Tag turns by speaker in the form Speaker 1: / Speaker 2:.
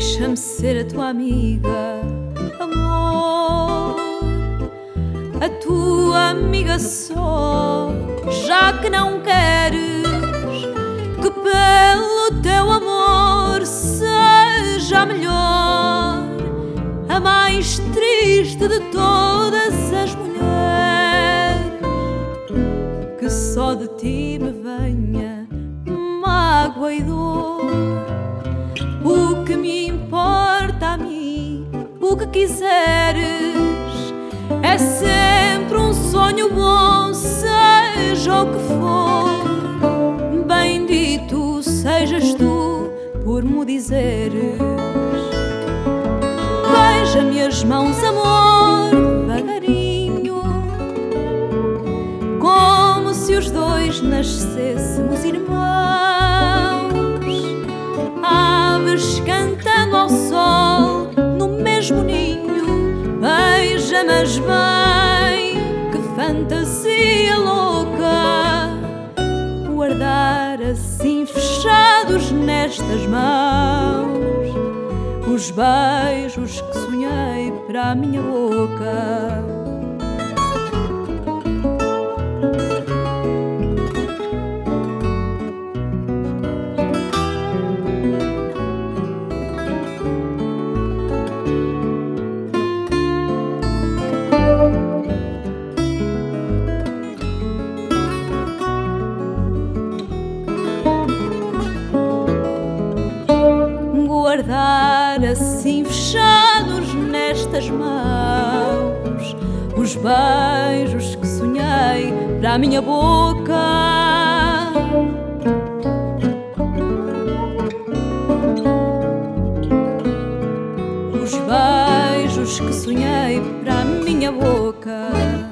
Speaker 1: Deixa-me ser a tua amiga, amor, a tua amiga só, já que não queres que pelo teu amor seja a melhor, a mais triste de todas as mulheres, que só de ti me venha mágoa e dor. Quiseres, é sempre um sonho bom, seja o que for. Bendito sejas tu por me dizeres. Beija-me as mãos, amor, devagarinho, como se os dois nascêssemos irmãos Beija-mas bem, que fantasia louca, guardar assim fechados nestas mãos os beijos que sonhei para a minha boca. Guardar assim fechados nestas mãos os beijos que sonhei para a minha boca. Os beijos que sonhei para a minha boca.